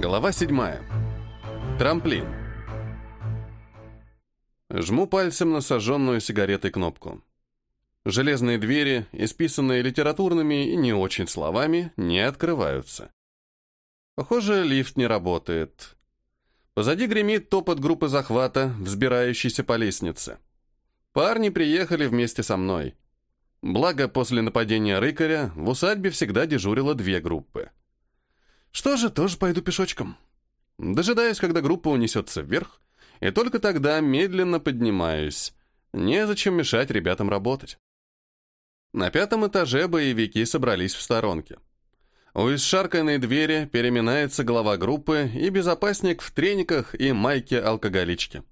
Глава 7. Трамплин. Жму пальцем на сожженную сигаретой кнопку. Железные двери, исписанные литературными и не очень словами, не открываются. Похоже, лифт не работает. Позади гремит топот группы захвата, взбирающейся по лестнице. Парни приехали вместе со мной. Благо, после нападения рыкаря в усадьбе всегда дежурило две группы. Что же, тоже пойду пешочком. Дожидаюсь, когда группа унесется вверх, и только тогда медленно поднимаюсь. Незачем мешать ребятам работать. На пятом этаже боевики собрались в сторонке. У исшарканной двери переминается глава группы и безопасник в трениках и майке-алкоголичке.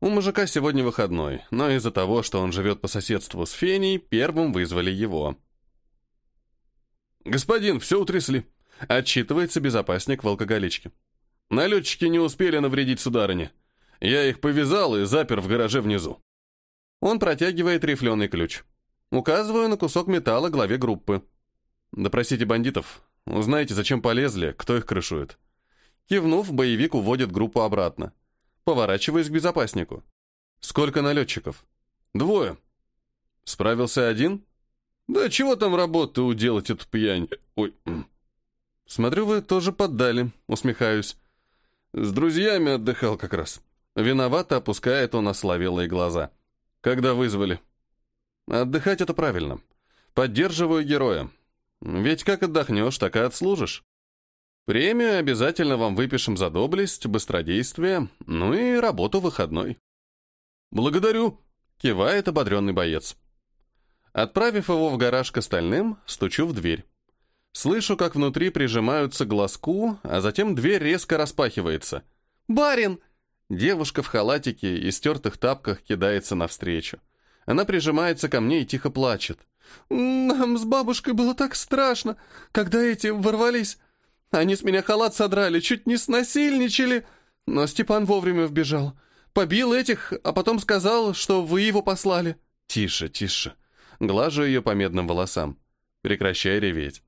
У мужика сегодня выходной, но из-за того, что он живет по соседству с Феней, первым вызвали его. «Господин, все утрясли», Отчитывается безопасник в алкоголичке. Налетчики не успели навредить сударыне. Я их повязал и запер в гараже внизу. Он протягивает рифленый ключ. Указываю на кусок металла главе группы. Допросите бандитов. Узнайте, зачем полезли, кто их крышует. Кивнув, боевик уводит группу обратно. Поворачиваюсь к безопаснику. Сколько налетчиков? Двое. Справился один? Да чего там работы уделать эту пьянь? Ой, «Смотрю, вы тоже поддали», — усмехаюсь. «С друзьями отдыхал как раз». Виновато опускает он ословелые глаза. «Когда вызвали?» «Отдыхать — это правильно. Поддерживаю героя. Ведь как отдохнешь, так и отслужишь. Премию обязательно вам выпишем за доблесть, быстродействие, ну и работу выходной». «Благодарю», — кивает ободренный боец. Отправив его в гараж к остальным, стучу в дверь. Слышу, как внутри прижимаются к глазку, а затем дверь резко распахивается. «Барин!» Девушка в халатике и стертых тапках кидается навстречу. Она прижимается ко мне и тихо плачет. «Нам с бабушкой было так страшно, когда эти ворвались. Они с меня халат содрали, чуть не снасильничали. Но Степан вовремя вбежал. Побил этих, а потом сказал, что вы его послали». «Тише, тише». Глажу ее по медным волосам. Прекращай реветь.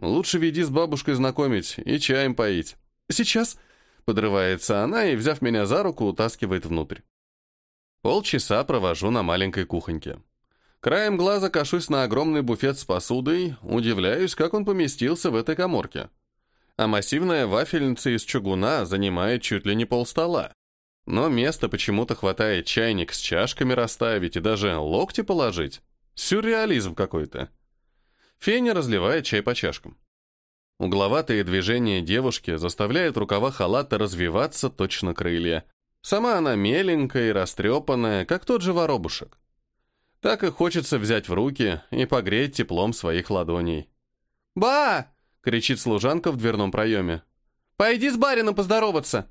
Лучше веди с бабушкой знакомить и чаем поить. Сейчас. Подрывается она и, взяв меня за руку, утаскивает внутрь. Полчаса провожу на маленькой кухоньке. Краем глаза кашусь на огромный буфет с посудой, удивляюсь, как он поместился в этой коморке. А массивная вафельница из чугуна занимает чуть ли не полстола. Но места почему-то хватает чайник с чашками расставить и даже локти положить. Сюрреализм какой-то. Феня разливает чай по чашкам. Угловатые движения девушки заставляют рукава халата развиваться точно крылья. Сама она меленькая и растрепанная, как тот же воробушек. Так и хочется взять в руки и погреть теплом своих ладоней. «Ба!» — кричит служанка в дверном проеме. «Пойди с барином поздороваться!»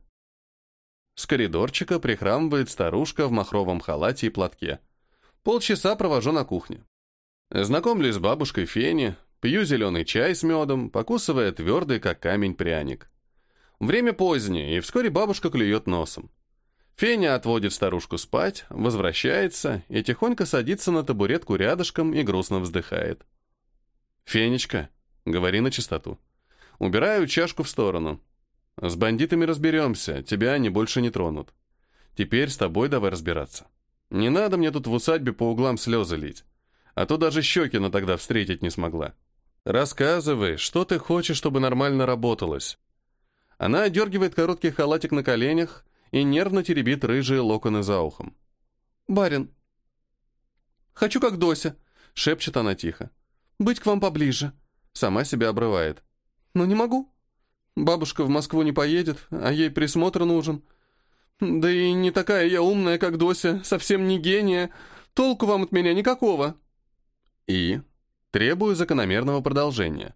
С коридорчика прихрамывает старушка в махровом халате и платке. Полчаса провожу на кухне. Знакомлюсь с бабушкой Фени, пью зеленый чай с медом, покусывая твердый, как камень, пряник. Время позднее, и вскоре бабушка клюет носом. Феня отводит старушку спать, возвращается и тихонько садится на табуретку рядышком и грустно вздыхает. «Фенечка, говори на чистоту. Убираю чашку в сторону. С бандитами разберемся, тебя они больше не тронут. Теперь с тобой давай разбираться. Не надо мне тут в усадьбе по углам слезы лить а то даже Щекина тогда встретить не смогла. Рассказывай, что ты хочешь, чтобы нормально работалось. Она одергивает короткий халатик на коленях и нервно теребит рыжие локоны за ухом. «Барин, хочу как Дося», — шепчет она тихо. «Быть к вам поближе». Сама себя обрывает. «Но не могу. Бабушка в Москву не поедет, а ей присмотр нужен. Да и не такая я умная, как Дося, совсем не гения. Толку вам от меня никакого». И требую закономерного продолжения.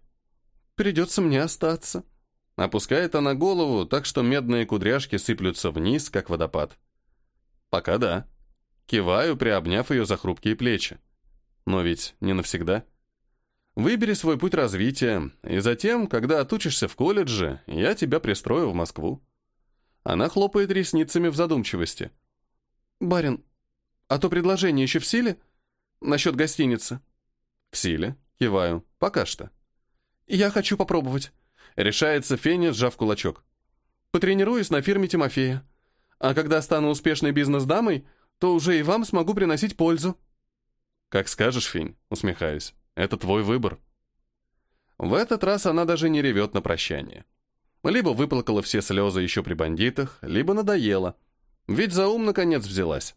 Придется мне остаться. Опускает она голову, так что медные кудряшки сыплются вниз, как водопад. Пока да. Киваю, приобняв ее за хрупкие плечи. Но ведь не навсегда. Выбери свой путь развития, и затем, когда отучишься в колледже, я тебя пристрою в Москву. Она хлопает ресницами в задумчивости. «Барин, а то предложение еще в силе? Насчет гостиницы?» «В силе?» — киваю. «Пока что». «Я хочу попробовать». Решается Феня, сжав кулачок. Потренируюсь на фирме Тимофея. А когда стану успешной бизнес-дамой, то уже и вам смогу приносить пользу». «Как скажешь, Финь», — усмехаюсь. «Это твой выбор». В этот раз она даже не ревет на прощание. Либо выплакала все слезы еще при бандитах, либо надоела. Ведь за ум наконец взялась.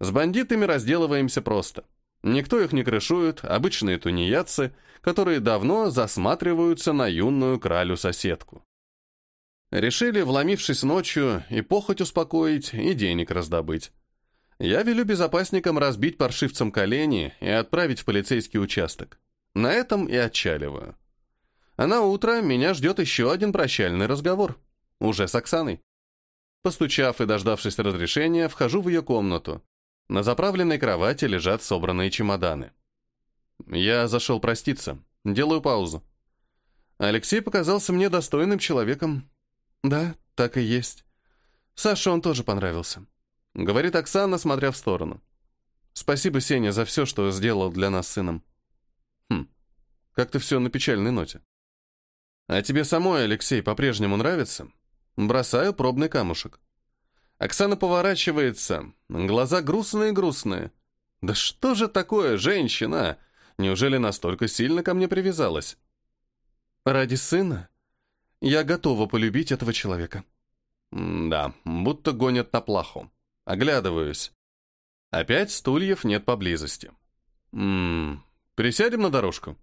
С бандитами разделываемся просто. Никто их не крышует, обычные тунеядцы, которые давно засматриваются на юную кралю-соседку. Решили, вломившись ночью, и похоть успокоить, и денег раздобыть. Я велю безопасникам разбить паршивцам колени и отправить в полицейский участок. На этом и отчаливаю. А на утро меня ждет еще один прощальный разговор. Уже с Оксаной. Постучав и дождавшись разрешения, вхожу в ее комнату. На заправленной кровати лежат собранные чемоданы. Я зашел проститься. Делаю паузу. Алексей показался мне достойным человеком. Да, так и есть. Саше он тоже понравился. Говорит Оксана, смотря в сторону. Спасибо, Сеня, за все, что сделал для нас сыном. Хм, как-то все на печальной ноте. А тебе самой, Алексей, по-прежнему нравится? Бросаю пробный камушек. Оксана поворачивается, глаза грустные-грустные. Да что же такое, женщина? Неужели настолько сильно ко мне привязалась? Ради сына я готова полюбить этого человека. М да, будто гонят на плаху. Оглядываюсь. Опять стульев нет поблизости. Ммм, присядем на дорожку.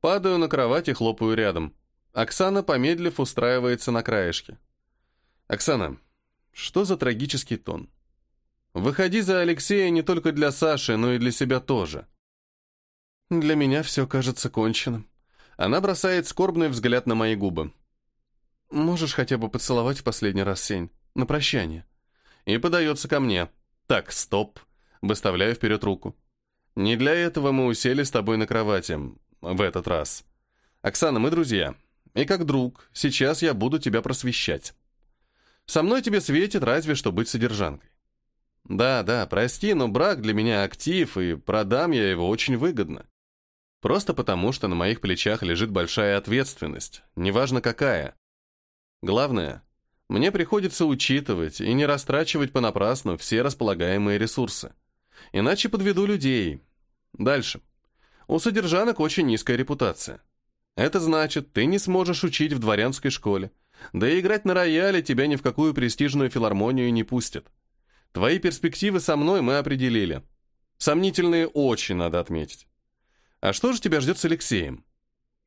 Падаю на кровать и хлопаю рядом. Оксана, помедлив, устраивается на краешке. Оксана, что за трагический тон? Выходи за Алексея не только для Саши, но и для себя тоже. Для меня все кажется конченным. Она бросает скорбный взгляд на мои губы. Можешь хотя бы поцеловать в последний раз, Сень, на прощание. И подается ко мне. Так, стоп. Выставляю вперед руку. Не для этого мы усели с тобой на кровати. В этот раз. Оксана, мы друзья. И как друг, сейчас я буду тебя просвещать. Со мной тебе светит разве что быть содержанкой. Да, да, прости, но брак для меня актив, и продам я его очень выгодно. Просто потому, что на моих плечах лежит большая ответственность, неважно какая. Главное, мне приходится учитывать и не растрачивать понапрасну все располагаемые ресурсы. Иначе подведу людей. Дальше. У содержанок очень низкая репутация. Это значит, ты не сможешь учить в дворянской школе. Да и играть на рояле тебя ни в какую престижную филармонию не пустят. Твои перспективы со мной мы определили. Сомнительные очень, надо отметить. А что же тебя ждет с Алексеем?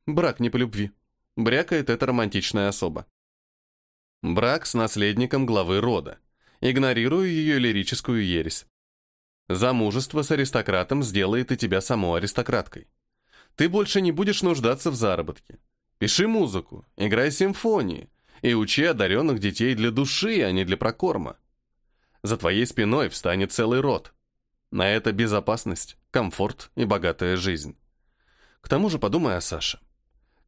Брак не по любви. Брякает эта романтичная особа. Брак с наследником главы рода. Игнорирую ее лирическую ересь. Замужество с аристократом сделает и тебя саму аристократкой. Ты больше не будешь нуждаться в заработке. Пиши музыку, играй симфонии и учи одаренных детей для души, а не для прокорма. За твоей спиной встанет целый род. На это безопасность, комфорт и богатая жизнь. К тому же подумай о Саше.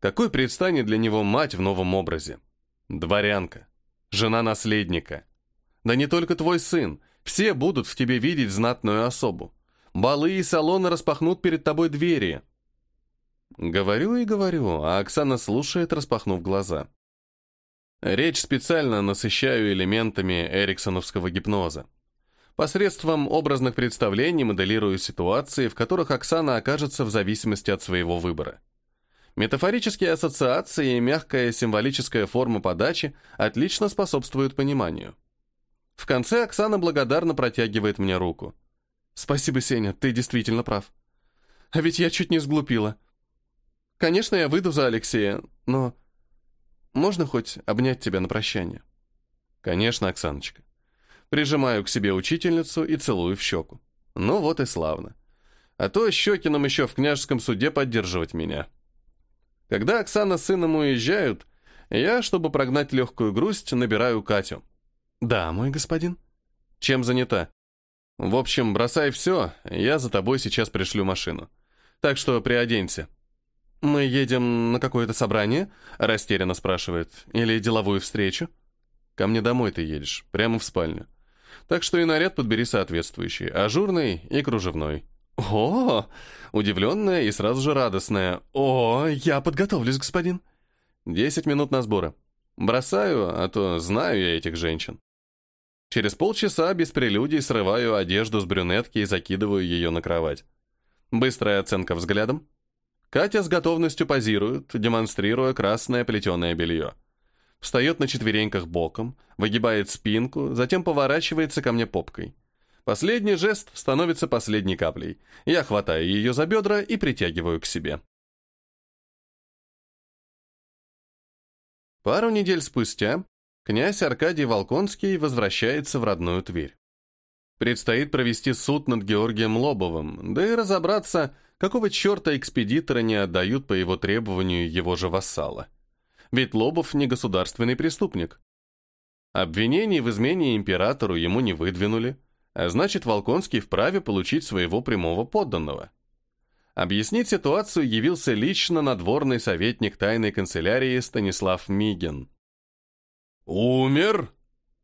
Какой предстанет для него мать в новом образе? Дворянка, жена наследника. Да не только твой сын, все будут в тебе видеть знатную особу. Балы и салоны распахнут перед тобой двери. Говорю и говорю, а Оксана слушает, распахнув глаза. Речь специально насыщаю элементами эриксоновского гипноза. Посредством образных представлений моделирую ситуации, в которых Оксана окажется в зависимости от своего выбора. Метафорические ассоциации и мягкая символическая форма подачи отлично способствуют пониманию. В конце Оксана благодарно протягивает мне руку. «Спасибо, Сеня, ты действительно прав. А ведь я чуть не сглупила. Конечно, я выйду за Алексея, но можно хоть обнять тебя на прощание?» «Конечно, Оксаночка». Прижимаю к себе учительницу и целую в щеку. Ну вот и славно. А то Щекиным еще в княжеском суде поддерживать меня. Когда Оксана с сыном уезжают, я, чтобы прогнать легкую грусть, набираю Катю. «Да, мой господин». «Чем занята?» «В общем, бросай все, я за тобой сейчас пришлю машину. Так что приоденься». «Мы едем на какое-то собрание?» – растерянно спрашивает. «Или деловую встречу?» «Ко мне домой ты едешь, прямо в спальню. Так что и наряд подбери соответствующий, ажурный и кружевной». «О!» – удивленная и сразу же радостная. «О, я подготовлюсь, господин». «Десять минут на сборы». Бросаю, а то знаю я этих женщин. Через полчаса без прелюдий срываю одежду с брюнетки и закидываю ее на кровать. Быстрая оценка взглядом. Катя с готовностью позирует, демонстрируя красное плетеное белье. Встает на четвереньках боком, выгибает спинку, затем поворачивается ко мне попкой. Последний жест становится последней каплей. Я хватаю ее за бедра и притягиваю к себе. Пару недель спустя князь Аркадий Волконский возвращается в родную Тверь. Предстоит провести суд над Георгием Лобовым, да и разобраться, какого черта экспедитора не отдают по его требованию его же вассала. Ведь Лобов не государственный преступник. Обвинений в измене императору ему не выдвинули, а значит, Волконский вправе получить своего прямого подданного. Объяснить ситуацию явился лично надворный советник тайной канцелярии Станислав Мигин. «Умер?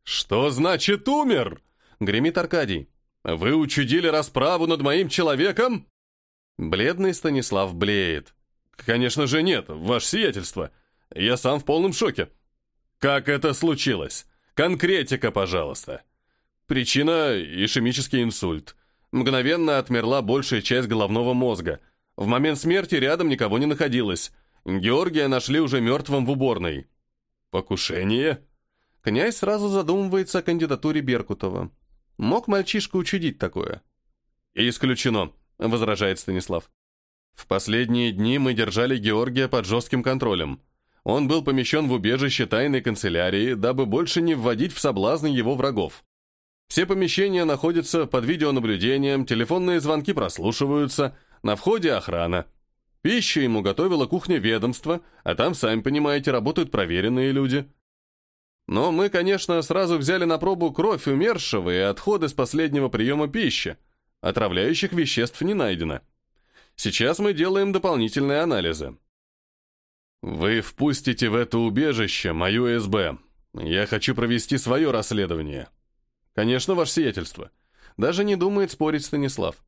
Что значит умер?» — гремит Аркадий. «Вы учудили расправу над моим человеком?» Бледный Станислав блеет. «Конечно же нет, ваше сиятельство. Я сам в полном шоке. Как это случилось? Конкретика, пожалуйста». Причина – ишемический инсульт. Мгновенно отмерла большая часть головного мозга. В момент смерти рядом никого не находилось. Георгия нашли уже мертвым в уборной. Покушение? Князь сразу задумывается о кандидатуре Беркутова. Мог мальчишка учудить такое? «Исключено», — возражает Станислав. «В последние дни мы держали Георгия под жестким контролем. Он был помещен в убежище тайной канцелярии, дабы больше не вводить в соблазн его врагов. Все помещения находятся под видеонаблюдением, телефонные звонки прослушиваются, на входе охрана. Пищу ему готовила кухня ведомства, а там, сами понимаете, работают проверенные люди. Но мы, конечно, сразу взяли на пробу кровь умершего и отходы с последнего приема пищи. Отравляющих веществ не найдено. Сейчас мы делаем дополнительные анализы. Вы впустите в это убежище мою СБ. Я хочу провести свое расследование. «Конечно, ваше сиятельство». Даже не думает спорить Станислав.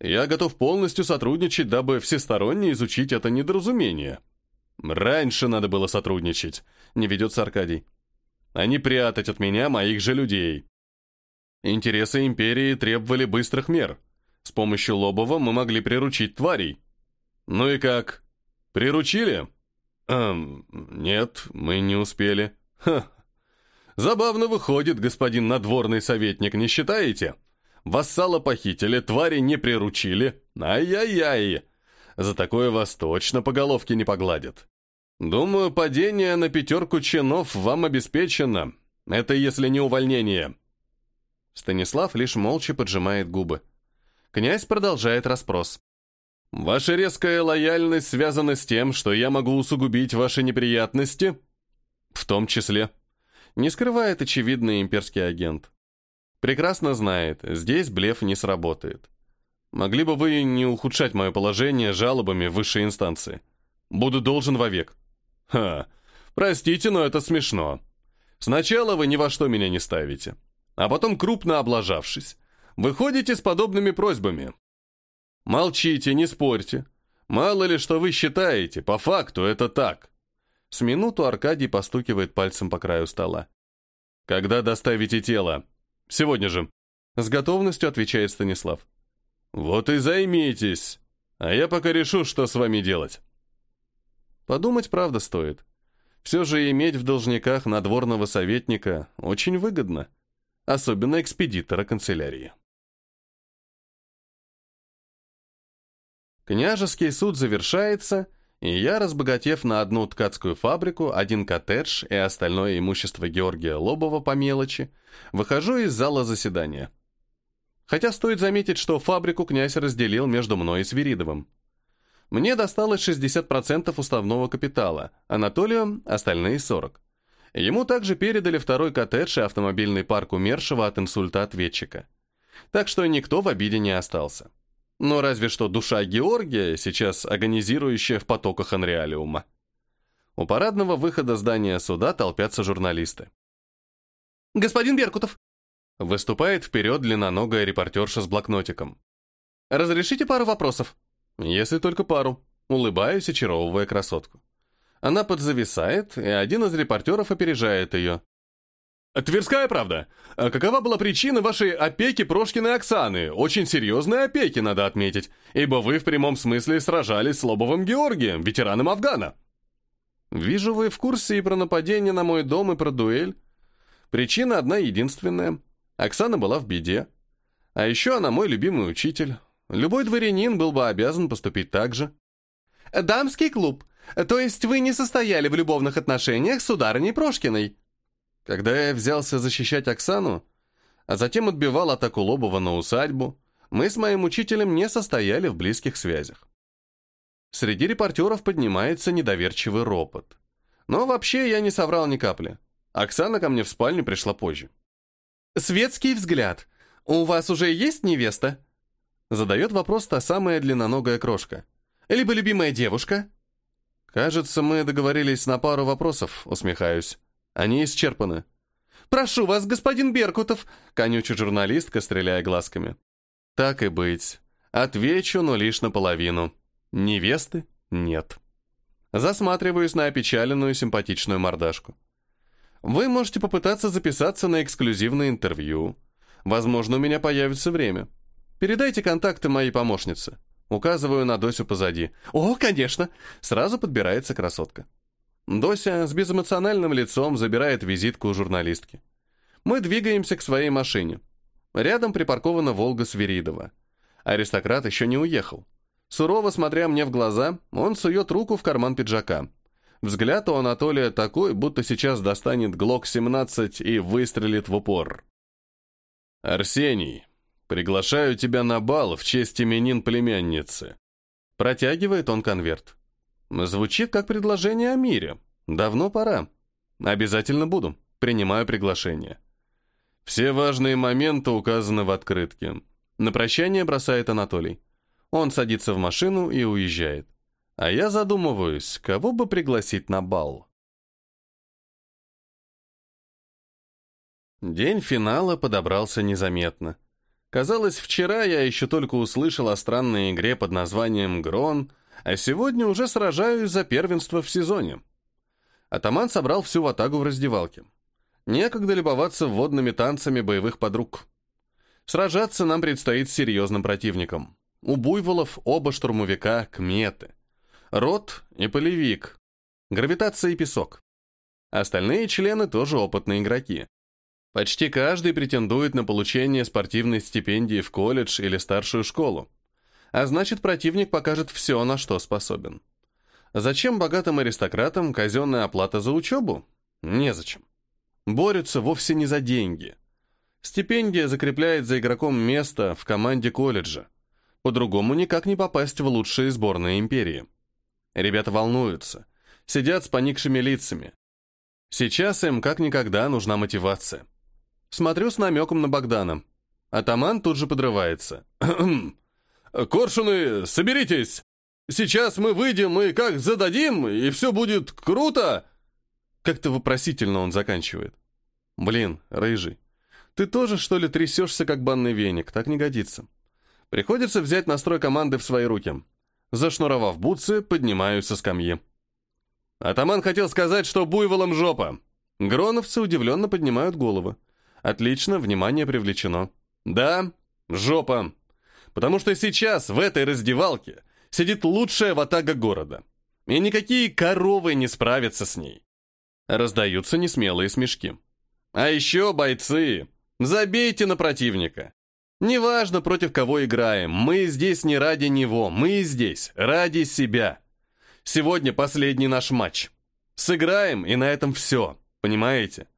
«Я готов полностью сотрудничать, дабы всесторонне изучить это недоразумение». «Раньше надо было сотрудничать», — не ведется Аркадий. «А не прятать от меня моих же людей». Интересы империи требовали быстрых мер. С помощью Лобова мы могли приручить тварей. Ну и как? Приручили? Эм, нет, мы не успели. Ха, Забавно выходит, господин надворный советник, не считаете? Вассала похитили, твари не приручили. Ай-яй-яй. За такое вас точно по головке не погладят. Думаю, падение на пятерку чинов вам обеспечено. Это если не увольнение. Станислав лишь молча поджимает губы. Князь продолжает расспрос. Ваша резкая лояльность связана с тем, что я могу усугубить ваши неприятности? В том числе. Не скрывает очевидный имперский агент. Прекрасно знает, здесь блеф не сработает. Могли бы вы не ухудшать мое положение жалобами высшей инстанции? Буду должен вовек. Ха, простите, но это смешно. Сначала вы ни во что меня не ставите, а потом, крупно облажавшись, выходите с подобными просьбами. Молчите, не спорьте. Мало ли, что вы считаете, по факту это так. С минуту Аркадий постукивает пальцем по краю стола. «Когда доставите тело?» «Сегодня же», — с готовностью отвечает Станислав. «Вот и займитесь, а я пока решу, что с вами делать». Подумать правда стоит. Все же иметь в должниках надворного советника очень выгодно, особенно экспедитора канцелярии. Княжеский суд завершается, и я, разбогатев на одну ткацкую фабрику, один коттедж и остальное имущество Георгия Лобова по мелочи, выхожу из зала заседания. Хотя стоит заметить, что фабрику князь разделил между мной и Свиридовым. Мне досталось 60% уставного капитала, Анатолию – остальные 40%. Ему также передали второй коттедж и автомобильный парк умершего от инсульта ответчика. Так что никто в обиде не остался. Но разве что душа Георгия, сейчас агонизирующая в потоках анреалиума. У парадного выхода здания суда толпятся журналисты. «Господин Беркутов!» Выступает вперед длинноногая репортерша с блокнотиком. «Разрешите пару вопросов?» «Если только пару». Улыбаюсь, очаровывая красотку. Она подзависает, и один из репортеров опережает ее. «Тверская правда. А какова была причина вашей опеки Прошкиной Оксаны? Очень серьезной опеки, надо отметить, ибо вы в прямом смысле сражались с Лобовым Георгием, ветераном Афгана». «Вижу, вы в курсе и про нападение на мой дом, и про дуэль. Причина одна единственная. Оксана была в беде. А еще она мой любимый учитель. Любой дворянин был бы обязан поступить так же». «Дамский клуб. То есть вы не состояли в любовных отношениях с сударыней Прошкиной?» Когда я взялся защищать Оксану, а затем отбивал атаку Лобова на усадьбу, мы с моим учителем не состояли в близких связях. Среди репортеров поднимается недоверчивый ропот. Но вообще я не соврал ни капли. Оксана ко мне в спальню пришла позже. «Светский взгляд. У вас уже есть невеста?» Задает вопрос та самая длинноногая крошка. «Либо любимая девушка?» «Кажется, мы договорились на пару вопросов», усмехаюсь. Они исчерпаны. «Прошу вас, господин Беркутов!» — конючит журналистка, стреляя глазками. «Так и быть. Отвечу, но лишь наполовину. Невесты нет». Засматриваюсь на опечаленную симпатичную мордашку. Вы можете попытаться записаться на эксклюзивное интервью. Возможно, у меня появится время. Передайте контакты моей помощнице. Указываю на Досю позади. «О, конечно!» Сразу подбирается красотка. Дося с безэмоциональным лицом забирает визитку у журналистки. Мы двигаемся к своей машине. Рядом припаркована «Волга» Свиридова. Аристократ еще не уехал. Сурово смотря мне в глаза, он сует руку в карман пиджака. Взгляд у Анатолия такой, будто сейчас достанет ГЛОК-17 и выстрелит в упор. «Арсений, приглашаю тебя на бал в честь именин племянницы». Протягивает он конверт. Звучит как предложение о мире. Давно пора. Обязательно буду. Принимаю приглашение. Все важные моменты указаны в открытке. На прощание бросает Анатолий. Он садится в машину и уезжает. А я задумываюсь, кого бы пригласить на бал. День финала подобрался незаметно. Казалось, вчера я еще только услышал о странной игре под названием «Грон», а сегодня уже сражаюсь за первенство в сезоне. Атаман собрал всю ватагу в раздевалке. Некогда любоваться водными танцами боевых подруг. Сражаться нам предстоит с серьезным противником. У буйволов оба штурмовика — кметы. Рот и полевик. Гравитация и песок. Остальные члены тоже опытные игроки. Почти каждый претендует на получение спортивной стипендии в колледж или старшую школу а значит противник покажет все, на что способен. Зачем богатым аристократам казенная оплата за учебу? Незачем. Борются вовсе не за деньги. Стипендия закрепляет за игроком место в команде колледжа. По-другому никак не попасть в лучшие сборные империи. Ребята волнуются, сидят с поникшими лицами. Сейчас им как никогда нужна мотивация. Смотрю с намеком на Богдана. Атаман тут же подрывается. «Коршуны, соберитесь! Сейчас мы выйдем и как зададим, и все будет круто!» Как-то вопросительно он заканчивает. «Блин, рыжий, ты тоже, что ли, трясешься, как банный веник? Так не годится. Приходится взять настрой команды в свои руки. Зашнуровав бутсы, поднимаюсь со скамьи. Атаман хотел сказать, что буйволом жопа. Гроновцы удивленно поднимают головы. Отлично, внимание привлечено. Да, жопа потому что сейчас в этой раздевалке сидит лучшая ватага города, и никакие коровы не справятся с ней. Раздаются несмелые смешки. А еще, бойцы, забейте на противника. Неважно, против кого играем, мы здесь не ради него, мы здесь ради себя. Сегодня последний наш матч. Сыграем, и на этом все, понимаете?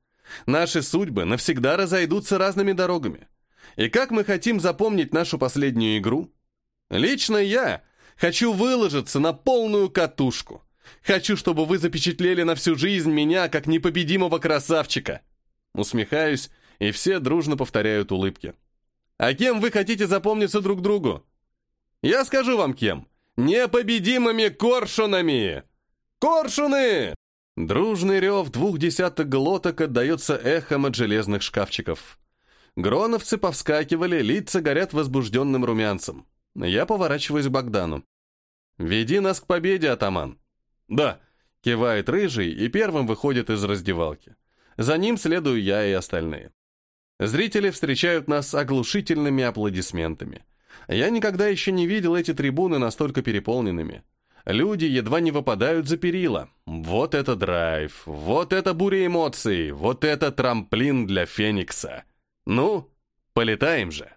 Наши судьбы навсегда разойдутся разными дорогами. И как мы хотим запомнить нашу последнюю игру? Лично я хочу выложиться на полную катушку. Хочу, чтобы вы запечатлели на всю жизнь меня как непобедимого красавчика. Усмехаюсь, и все дружно повторяют улыбки. А кем вы хотите запомниться друг другу? Я скажу вам кем. Непобедимыми коршунами! Коршуны! Дружный рев двух десяток глоток отдается эхом от железных шкафчиков. Гроновцы повскакивали, лица горят возбужденным румянцем. Я поворачиваюсь к Богдану. «Веди нас к победе, атаман». «Да, Кивает рыжий и первым выходит из раздевалки. За ним следую я и остальные. Зрители встречают нас оглушительными аплодисментами. Я никогда еще не видел эти трибуны настолько переполненными. Люди едва не выпадают за перила. Вот это драйв, вот это буря эмоций, вот это трамплин для Феникса. Ну, полетаем же.